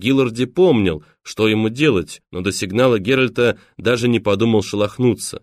Гилларди помнил, что ему делать, но до сигнала Геральта даже не подумал шелохнуться.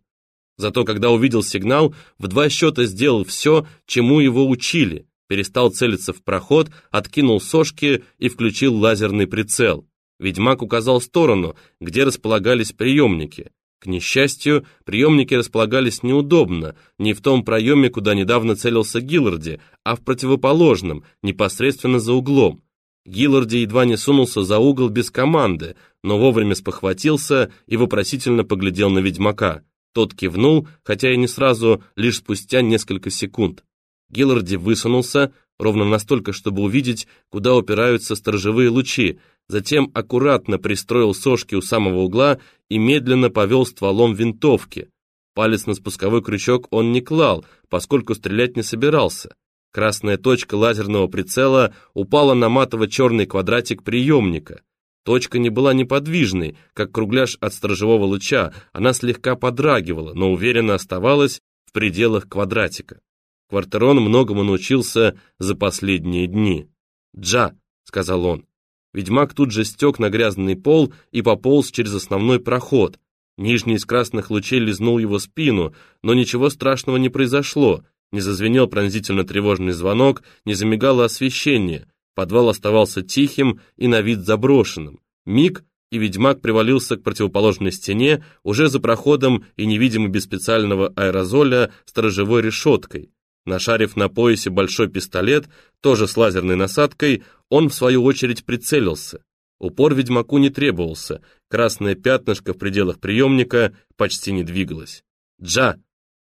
Зато когда увидел сигнал, в два счета сделал все, чему его учили, перестал целиться в проход, откинул сошки и включил лазерный прицел. Ведьмак указал сторону, где располагались приемники. К несчастью, приемники располагались неудобно, не в том проеме, куда недавно целился Гилларди, а в противоположном, непосредственно за углом. Гилларди едва не сунулся за угол без команды, но вовремя спохватился и вопросительно поглядел на ведьмака. Тот кивнул, хотя и не сразу, лишь спустя несколько секунд. Гилларди высунулся, ровно настолько, чтобы увидеть, куда упираются сторожевые лучи, затем аккуратно пристроил сошки у самого угла и медленно повел стволом винтовки. Палец на спусковой крючок он не клал, поскольку стрелять не собирался. Красная точка лазерного прицела упала на матово-черный квадратик приемника. Точка не была неподвижной, как кругляш от сторожевого луча, она слегка подрагивала, но уверенно оставалась в пределах квадратика. Квартерон многому научился за последние дни. «Джа», — сказал он. Ведьмак тут же стек на грязный пол и пополз через основной проход. Нижний из красных лучей лизнул его спину, но ничего страшного не произошло. Не зазвенел пронзительно тревожный звонок, не замигало освещение. Подвал оставался тихим и на вид заброшенным. Миг, и ведьмак привалился к противоположной стене, уже за проходом и невидимый без специального аэрозоля сторожевой решеткой. Нашарив на поясе большой пистолет, тоже с лазерной насадкой, он в свою очередь прицелился. Упор ведьмаку не требовался, красное пятнышко в пределах приемника почти не двигалось. «Джа!»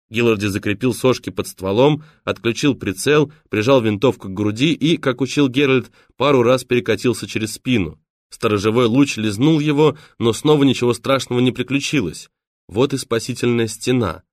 Гилларди закрепил сошки под стволом, отключил прицел, прижал винтовку к груди и, как учил Геральт, пару раз перекатился через спину. Сторожевой луч лизнул его, но снова ничего страшного не приключилось. Вот и спасительная стена.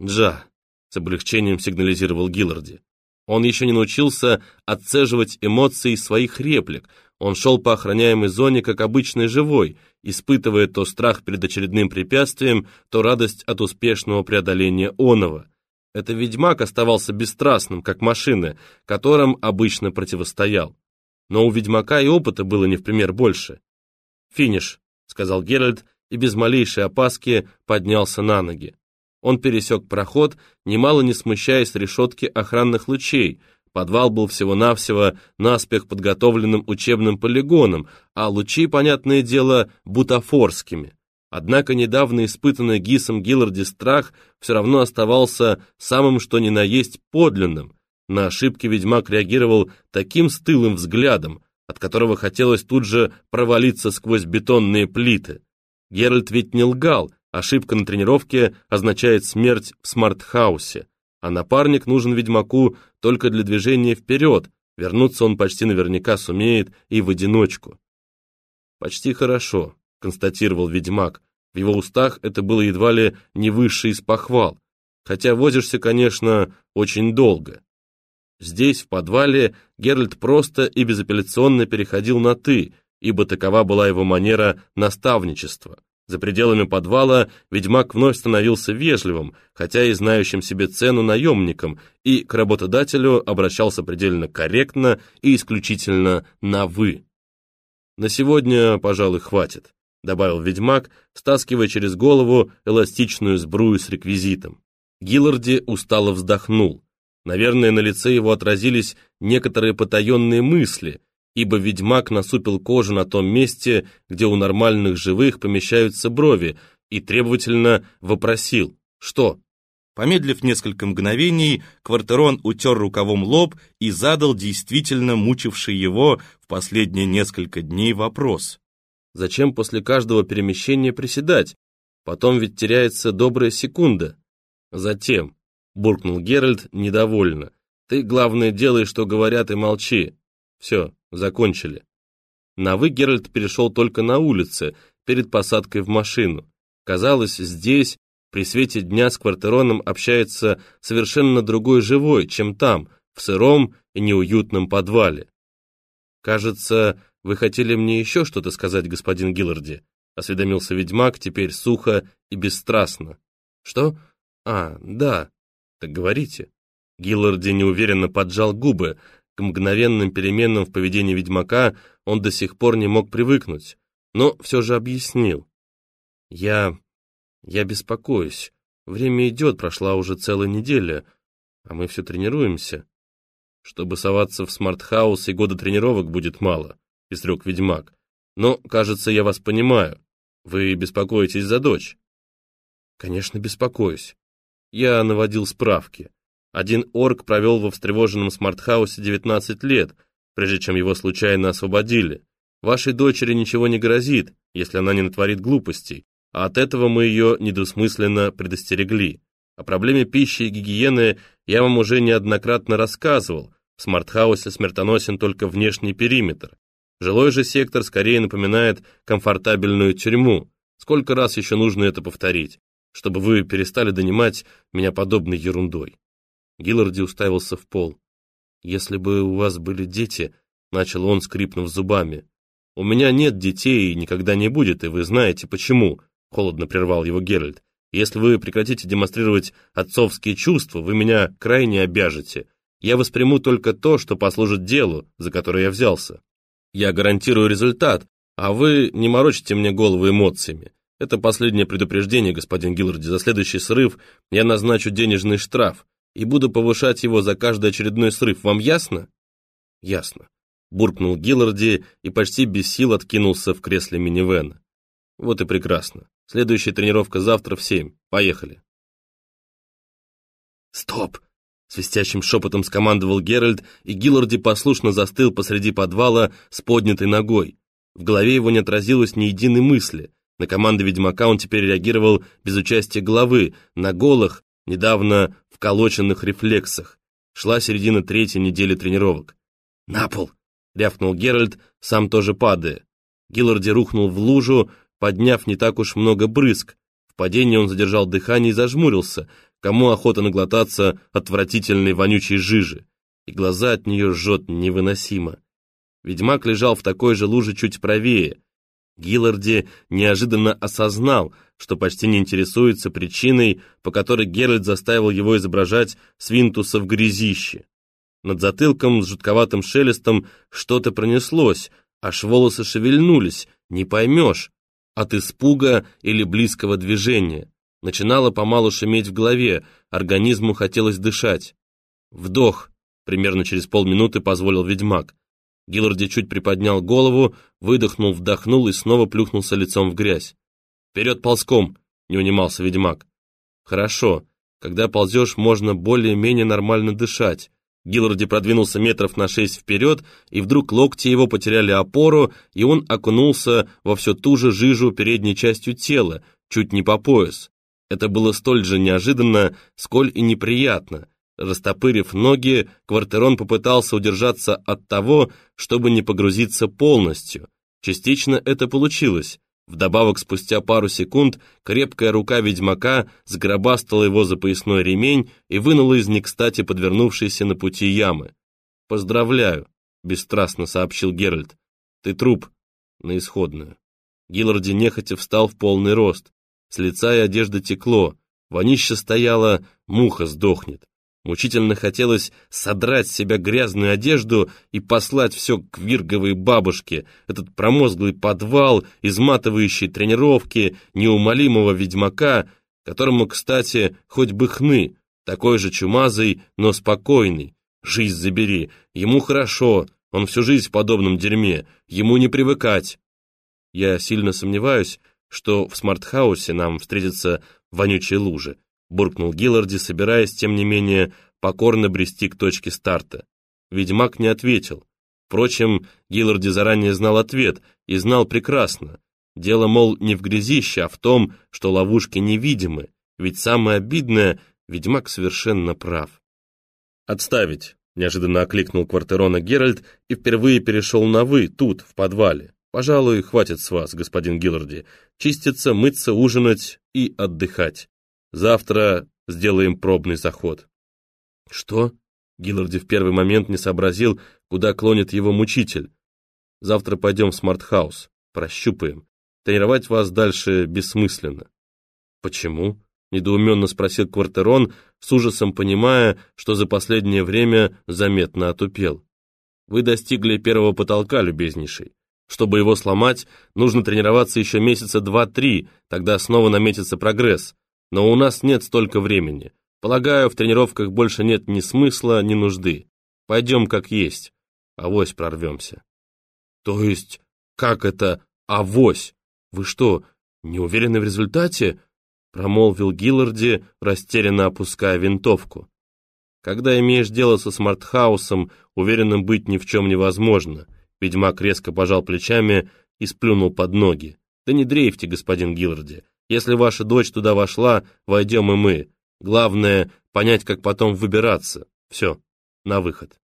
«Джа!» с облегчением сигнализировал Гилларди. Он еще не научился отцеживать эмоции своих реплик. Он шел по охраняемой зоне как обычный живой, испытывая то страх перед очередным препятствием, то радость от успешного преодоления оного. Это ведьмак оставался бесстрастным, как машина, которым обычно противостоял. Но у ведьмака и опыта было не в пример больше. «Финиш», — сказал Геральт, и без малейшей опаски поднялся на ноги. Он пересек проход, немало не смущаясь решетки охранных лучей. Подвал был всего-навсего наспех подготовленным учебным полигоном, а лучи, понятное дело, бутафорскими. Однако недавно испытанный Гисом Гилларди страх все равно оставался самым что ни на есть подлинным. На ошибки ведьмак реагировал таким стылым взглядом, от которого хотелось тут же провалиться сквозь бетонные плиты. Геральт ведь не лгал, Ошибка на тренировке означает смерть в смарт-хаусе, а напарник нужен ведьмаку только для движения вперед, вернуться он почти наверняка сумеет и в одиночку. «Почти хорошо», — констатировал ведьмак. В его устах это было едва ли не высший из похвал, хотя возишься, конечно, очень долго. Здесь, в подвале, Геральт просто и безапелляционно переходил на «ты», ибо такова была его манера наставничества. За пределами подвала ведьмак вновь становился вежливым, хотя и знающим себе цену наемником, и к работодателю обращался предельно корректно и исключительно на «вы». «На сегодня, пожалуй, хватит», — добавил ведьмак, стаскивая через голову эластичную сбрую с реквизитом. Гилларди устало вздохнул. Наверное, на лице его отразились некоторые потаенные мысли, ибо ведьмак насупил кожу на том месте, где у нормальных живых помещаются брови, и требовательно вопросил «Что?». Помедлив несколько мгновений, Квартерон утер рукавом лоб и задал действительно мучивший его в последние несколько дней вопрос. «Зачем после каждого перемещения приседать? Потом ведь теряется добрая секунда». «Затем», — буркнул Геральт недовольно, — «ты, главное, делай, что говорят, и молчи. Все, закончили. На Геральт перешел только на улице, перед посадкой в машину. Казалось, здесь, при свете дня с квартироном общается совершенно другой живой, чем там, в сыром и неуютном подвале. «Кажется, вы хотели мне еще что-то сказать, господин Гилларди?» осведомился ведьмак теперь сухо и бесстрастно. «Что? А, да. Так говорите». Гилларди неуверенно поджал губы, К мгновенным переменам в поведении ведьмака он до сих пор не мог привыкнуть, но все же объяснил. «Я... я беспокоюсь. Время идет, прошла уже целая неделя, а мы все тренируемся. Чтобы соваться в смарт-хаус и года тренировок будет мало», — изрек ведьмак. «Но, кажется, я вас понимаю. Вы беспокоитесь за дочь?» «Конечно, беспокоюсь. Я наводил справки. Один орк провел во встревоженном смарт-хаусе 19 лет, прежде чем его случайно освободили. Вашей дочери ничего не грозит, если она не натворит глупостей, а от этого мы ее недвусмысленно предостерегли. О проблеме пищи и гигиены я вам уже неоднократно рассказывал. В смарт-хаусе смертоносен только внешний периметр. Жилой же сектор скорее напоминает комфортабельную тюрьму. Сколько раз еще нужно это повторить? чтобы вы перестали донимать меня подобной ерундой». Гилларди уставился в пол. «Если бы у вас были дети», — начал он, скрипнув зубами. «У меня нет детей и никогда не будет, и вы знаете почему», — холодно прервал его Геральт. «Если вы прекратите демонстрировать отцовские чувства, вы меня крайне обяжете. Я восприму только то, что послужит делу, за которое я взялся. Я гарантирую результат, а вы не морочите мне голову эмоциями. Это последнее предупреждение, господин Гилларди. За следующий срыв я назначу денежный штраф и буду повышать его за каждый очередной срыв. Вам ясно? Ясно. Буркнул Гилларди и почти без сил откинулся в кресле минивэна. Вот и прекрасно. Следующая тренировка завтра в семь. Поехали. Стоп! Свистящим шепотом скомандовал Геральт, и Гилларди послушно застыл посреди подвала с поднятой ногой. В голове его не отразилось ни единой мысли — на команды Ведьмака он теперь реагировал без участия головы, на голых, недавно вколоченных рефлексах. Шла середина третьей недели тренировок. «На пол!» — рявкнул Геральт, сам тоже падая. Гилларди рухнул в лужу, подняв не так уж много брызг. В падении он задержал дыхание и зажмурился, кому охота наглотаться отвратительной вонючей жижи. И глаза от нее жжет невыносимо. Ведьмак лежал в такой же луже чуть правее, Гилларди неожиданно осознал, что почти не интересуется причиной, по которой Геральт заставил его изображать свинтуса в грязище. Над затылком с жутковатым шелестом что-то пронеслось, аж волосы шевельнулись, не поймешь, от испуга или близкого движения. Начинало помалу шуметь в голове, организму хотелось дышать. Вдох, примерно через полминуты позволил ведьмак. Гилларди чуть приподнял голову, выдохнул, вдохнул и снова плюхнулся лицом в грязь. «Вперед ползком!» — не унимался ведьмак. «Хорошо. Когда ползешь, можно более-менее нормально дышать». Гилларди продвинулся метров на шесть вперед, и вдруг локти его потеряли опору, и он окунулся во всю ту же жижу передней частью тела, чуть не по пояс. Это было столь же неожиданно, сколь и неприятно. Растопырив ноги, Квартерон попытался удержаться от того, чтобы не погрузиться полностью. Частично это получилось. Вдобавок, спустя пару секунд, крепкая рука ведьмака сгробастала его за поясной ремень и вынула из некстати подвернувшейся на пути ямы. «Поздравляю», — бесстрастно сообщил Геральт. «Ты труп на исходную». Гилларди нехотя встал в полный рост. С лица и одежды текло. Вонище стояло, муха сдохнет. Мучительно хотелось содрать с себя грязную одежду и послать все к вирговой бабушке, этот промозглый подвал, изматывающий тренировки неумолимого ведьмака, которому, кстати, хоть бы хны, такой же чумазый, но спокойный. Жизнь забери, ему хорошо, он всю жизнь в подобном дерьме, ему не привыкать. Я сильно сомневаюсь, что в смарт-хаусе нам встретятся вонючие лужи, буркнул Гилларди, собираясь, тем не менее, покорно брести к точке старта. Ведьмак не ответил. Впрочем, Гилларди заранее знал ответ и знал прекрасно. Дело, мол, не в грязище, а в том, что ловушки невидимы, ведь самое обидное, ведьмак совершенно прав. «Отставить!» — неожиданно окликнул Квартерона Геральт и впервые перешел на «вы» тут, в подвале. «Пожалуй, хватит с вас, господин Гилларди. Чиститься, мыться, ужинать и отдыхать. Завтра сделаем пробный заход». «Что?» Гилларди в первый момент не сообразил, куда клонит его мучитель. «Завтра пойдем в смарт-хаус, прощупаем. Тренировать вас дальше бессмысленно». «Почему?» — недоуменно спросил Квартерон, с ужасом понимая, что за последнее время заметно отупел. Вы достигли первого потолка, любезнейший. Чтобы его сломать, нужно тренироваться еще месяца два-три, тогда снова наметится прогресс. Но у нас нет столько времени. Полагаю, в тренировках больше нет ни смысла, ни нужды. Пойдем как есть. Авось прорвемся. То есть, как это авось? Вы что, не уверены в результате? Промолвил Гилларди, растерянно опуская винтовку. Когда имеешь дело со смартхаусом, уверенным быть ни в чем невозможно — Ведьмак резко пожал плечами и сплюнул под ноги. «Да не дрейфьте, господин Гилларди. Если ваша дочь туда вошла, войдем и мы. Главное — понять, как потом выбираться. Все, на выход».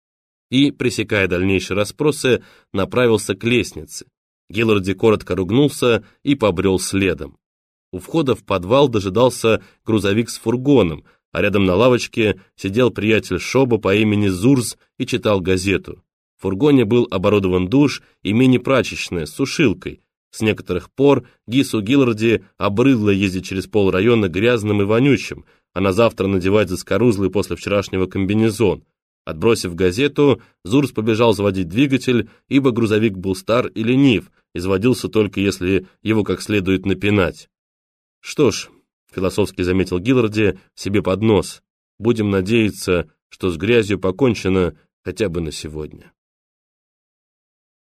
И, пресекая дальнейшие расспросы, направился к лестнице. Гилларди коротко ругнулся и побрел следом. У входа в подвал дожидался грузовик с фургоном, а рядом на лавочке сидел приятель Шоба по имени Зурз и читал газету. В фургоне был оборудован душ и мини-прачечная с сушилкой. С некоторых пор Гису Гилларди обрыдло ездить через пол района грязным и вонючим, а на завтра надевать заскорузлый после вчерашнего комбинезон. Отбросив газету, Зурс побежал заводить двигатель, ибо грузовик был стар и ленив, изводился только если его как следует напинать. «Что ж», — философски заметил Гилларди себе под нос, «будем надеяться, что с грязью покончено хотя бы на сегодня».